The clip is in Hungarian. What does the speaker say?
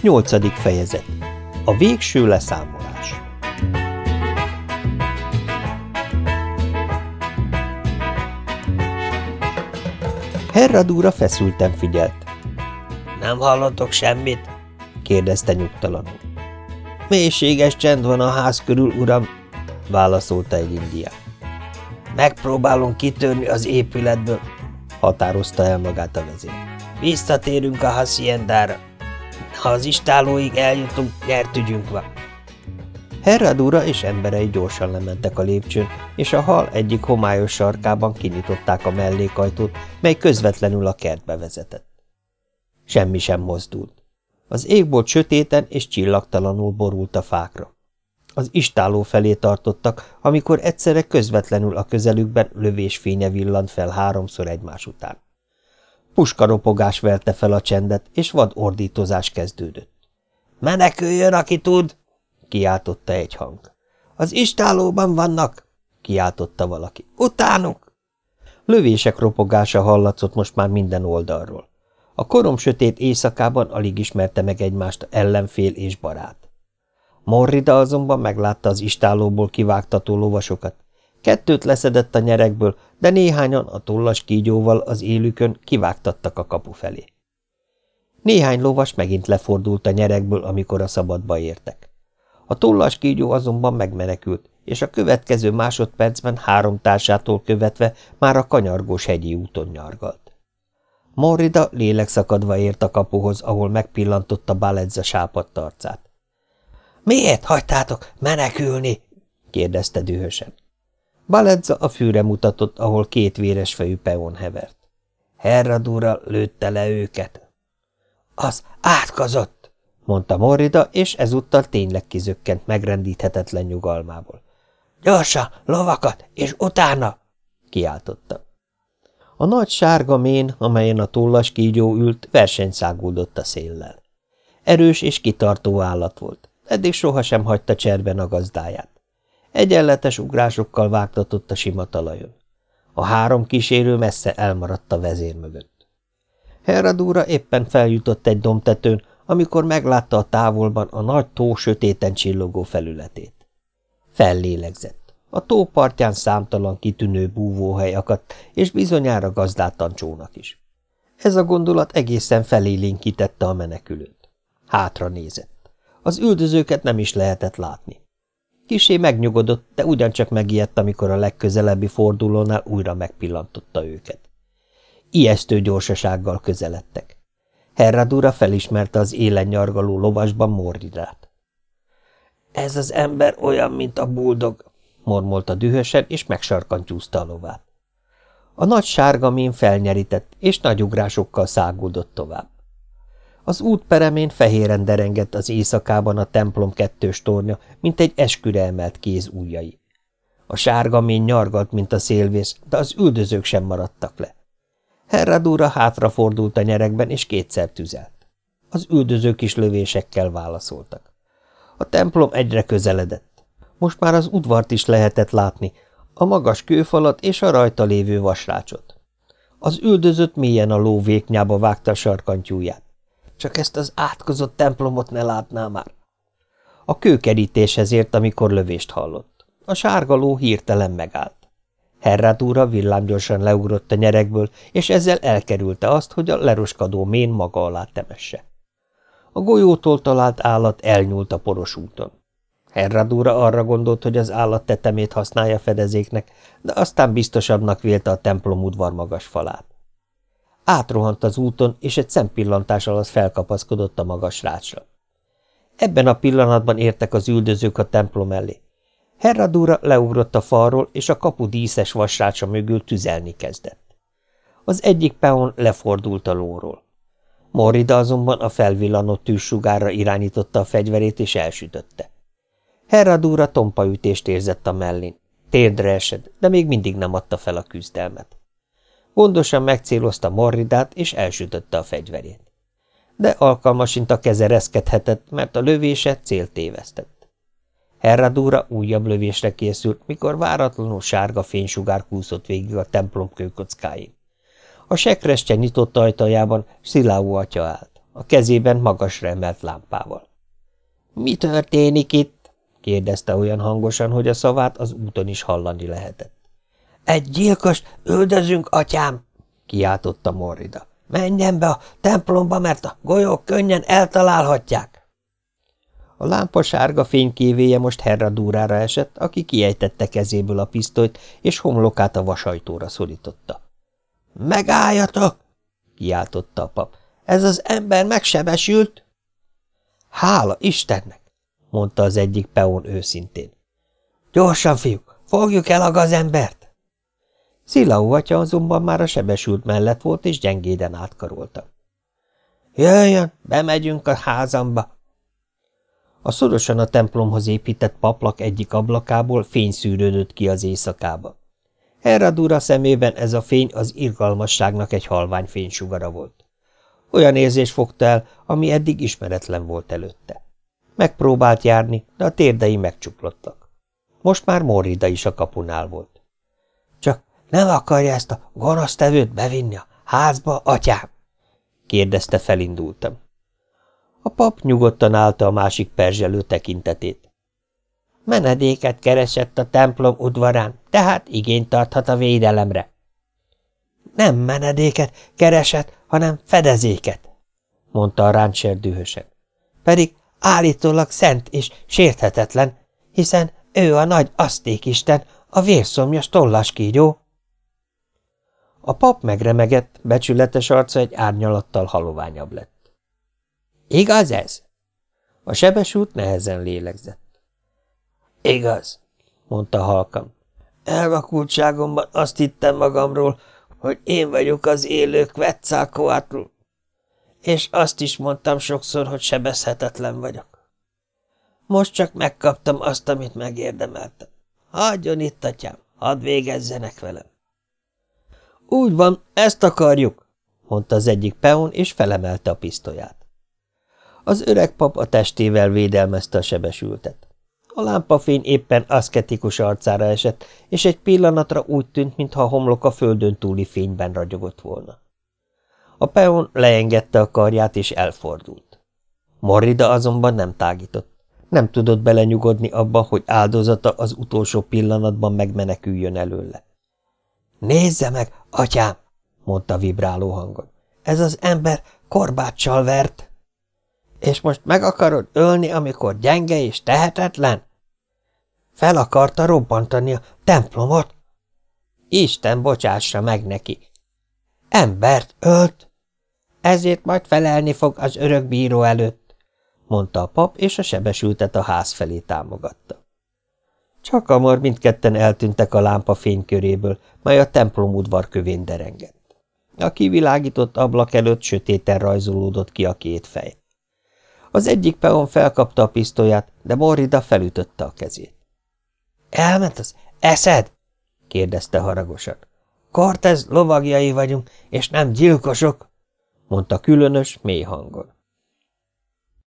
Nyolcadik fejezet. A végső leszámolás. Herradúra feszülten figyelt. – Nem hallotok semmit? – kérdezte nyugtalanul. – Mélységes csend van a ház körül, uram – válaszolta egy indián. – Megpróbálunk kitörni az épületből – határozta el magát a vezér. – Visszatérünk a haciendára. Ha az istálóig eljutunk, nyert ügyünk van. Herradura és emberei gyorsan lementek a lépcsőn, és a hal egyik homályos sarkában kinyitották a mellékajtót, mely közvetlenül a kertbe vezetett. Semmi sem mozdult. Az égbolt sötéten és csillagtalanul borult a fákra. Az istáló felé tartottak, amikor egyszerre közvetlenül a közelükben lövésfénye villant fel háromszor egymás után. Puskaropogás verte fel a csendet, és vad ordítozás kezdődött. – Meneküljön, aki tud! – kiáltotta egy hang. – Az istálóban vannak! – kiáltotta valaki. – Utánuk! Lövések ropogása hallatszott most már minden oldalról. A korom sötét éjszakában alig ismerte meg egymást ellenfél és barát. Morrida azonban meglátta az istálóból kivágtató lovasokat, Kettőt leszedett a nyerekből, de néhányan a tollas kígyóval az élükön kivágtattak a kapu felé. Néhány lovas megint lefordult a nyerekből, amikor a szabadba értek. A tollas kígyó azonban megmenekült, és a következő másodpercben három társától követve már a kanyargós hegyi úton nyargalt. Morrida lélekszakadva ért a kapuhoz, ahol megpillantotta Baledza sápadt arcát. – Miért hagytátok menekülni? – kérdezte dühösen. Baledza a fűre mutatott, ahol két véres fejű peon hevert. Herradura lőtte le őket. Az átkazott, mondta Morrida, és ezúttal tényleg kizökkent megrendíthetetlen nyugalmából. Gyorsa, lovakat, és utána! kiáltotta. A nagy sárga mén, amelyen a tollas kígyó ült, versenyszáguldott a széllel. Erős és kitartó állat volt, eddig sohasem hagyta cserben a gazdáját. Egyenletes ugrásokkal vágtatott a sima talajon. A három kísérő messze elmaradt a vezér mögött. Herradúra éppen feljutott egy domtetőn, amikor meglátta a távolban a nagy tó sötéten csillogó felületét. Fellélegzett. A tó partján számtalan kitűnő búvóhely akadt, és bizonyára gazdátlan csónak is. Ez a gondolat egészen felélénkítette a menekülőt. Hátra nézett. Az üldözőket nem is lehetett látni. Kisé megnyugodott, de ugyancsak megijedt, amikor a legközelebbi fordulónál újra megpillantotta őket. Ijesztő gyorsasággal közeledtek. Herradura felismerte az élen nyargaló lovasban Morridát. – Ez az ember olyan, mint a buldog, mormolta dühösen, és megsarkantyúzta a lovát. A nagy sárga mén felnyerített, és nagy ugrásokkal száguldott tovább. Az út peremén fehéren derengett az éjszakában a templom kettős tornya, mint egy esküre emelt kéz ujjai. A sárga mény nyargalt, mint a szélvész, de az üldözők sem maradtak le. Herradúra hátrafordult a nyerekben, és kétszer tüzelt. Az üldözők is lövésekkel válaszoltak. A templom egyre közeledett. Most már az udvart is lehetett látni, a magas kőfalat és a rajta lévő vasrácsot. Az üldözött mélyen a ló véknyába vágta a sarkantyúját. Csak ezt az átkozott templomot ne látná már. A kőkerítéshez ért, amikor lövést hallott. A sárga ló hirtelen megállt. Herradúra villámgyorsan leugrott a nyerekből, és ezzel elkerülte azt, hogy a leroskadó mén maga alá temesse. A golyótól talált állat elnyúlt a poros úton. Herradúra arra gondolt, hogy az állat tetemét használja fedezéknek, de aztán biztosabbnak vélte a templom udvar magas falát. Átrohant az úton, és egy szempillantás alatt felkapaszkodott a magas rácsra. Ebben a pillanatban értek az üldözők a templom elé. Herradura leugrott a falról, és a kapu díszes vasrácsa mögül tüzelni kezdett. Az egyik peon lefordult a lóról. Morrida azonban a felvillanott tűzsugárra irányította a fegyverét, és elsütötte. Herradura tompaütést érzett a mellén. Térdre esett, de még mindig nem adta fel a küzdelmet. Gondosan megcélozta Morridát, és elsütötte a fegyverét. De alkalmasint a keze reszkedhetett, mert a lövése célt tévesztett. Herradúra újabb lövésre készült, mikor váratlanul sárga fénysugár kúszott végig a templom kőkockáin. A sekrestje nyitott ajtajában Sziláó atya állt. a kezében magasra emelt lámpával. – Mi történik itt? – kérdezte olyan hangosan, hogy a szavát az úton is hallani lehetett. – Egy gyilkos üldözünk, atyám! – kiáltotta Morrida. – Menjen be a templomba, mert a golyók könnyen eltalálhatják! A lámpa sárga fénykévéje most Herra Dúrára esett, aki kiejtette kezéből a pisztolyt, és homlokát a vasajtóra szorította. – Megálljatok! – kiáltotta a pap. – Ez az ember megsebesült? – Hála Istennek! – mondta az egyik peón őszintén. – Gyorsan, fiúk! Fogjuk el a gazembert! Szilau atya azonban már a sebesült mellett volt, és gyengéden átkarolta. – Jöjjön, bemegyünk a házamba! A szorosan a templomhoz épített paplak egyik ablakából fény szűrődött ki az éjszakába. Herradura szemében ez a fény az irgalmasságnak egy halvány fénysugara volt. Olyan érzés fogta el, ami eddig ismeretlen volt előtte. Megpróbált járni, de a térdei megcsuklottak. Most már Morrida is a kapunál volt. Nem akarja ezt a gonosztevőt bevinni a házba, atyám? kérdezte felindultam. A pap nyugodtan állta a másik perzselő tekintetét. Menedéket keresett a templom udvarán, tehát igényt tarthat a védelemre. Nem menedéket keresett, hanem fedezéket, mondta a ráncser dühösen. Pedig állítólag szent és sérthetetlen, hiszen ő a nagy asztékisten, a vérszomjas tollaskígyó. A pap megremegett, becsületes arca egy árnyalattal haloványabb lett. Igaz ez? A sebesült nehezen lélegzett. Igaz, mondta halkan. Elvakultságomban azt hittem magamról, hogy én vagyok az élő Quetzalcoatl, és azt is mondtam sokszor, hogy sebezhetetlen vagyok. Most csak megkaptam azt, amit megérdemeltem. Hagyjon itt, atyám, hadd végezzenek velem. Úgy van, ezt akarjuk, mondta az egyik peon, és felemelte a pisztolyát. Az öreg pap a testével védelmezte a sebesültet. A lámpafény éppen aszketikus arcára esett, és egy pillanatra úgy tűnt, mintha a homlok a földön túli fényben ragyogott volna. A peon leengedte a karját, és elfordult. Morrida azonban nem tágított. Nem tudott belenyugodni abba, hogy áldozata az utolsó pillanatban megmeneküljön előle. – Nézze meg, atyám! – mondta vibráló hangon. – Ez az ember korbáccsal vert! És most meg akarod ölni, amikor gyenge és tehetetlen? Fel akarta robbantani a templomot? Isten bocsássa meg neki. Embert ölt? Ezért majd felelni fog az örök bíró előtt, mondta a pap, és a sebesültet a ház felé támogatta. Csak hamar mindketten eltűntek a lámpa fényköréből, mely a templom udvarkövén derengett. A kivilágított ablak előtt sötéten rajzolódott ki a két fej. Az egyik peon felkapta a pisztolyát, de Morrida felütötte a kezét. – Elment az eszed? – kérdezte haragosan. – Cortez lovagjai vagyunk, és nem gyilkosok – mondta különös, mély hangon.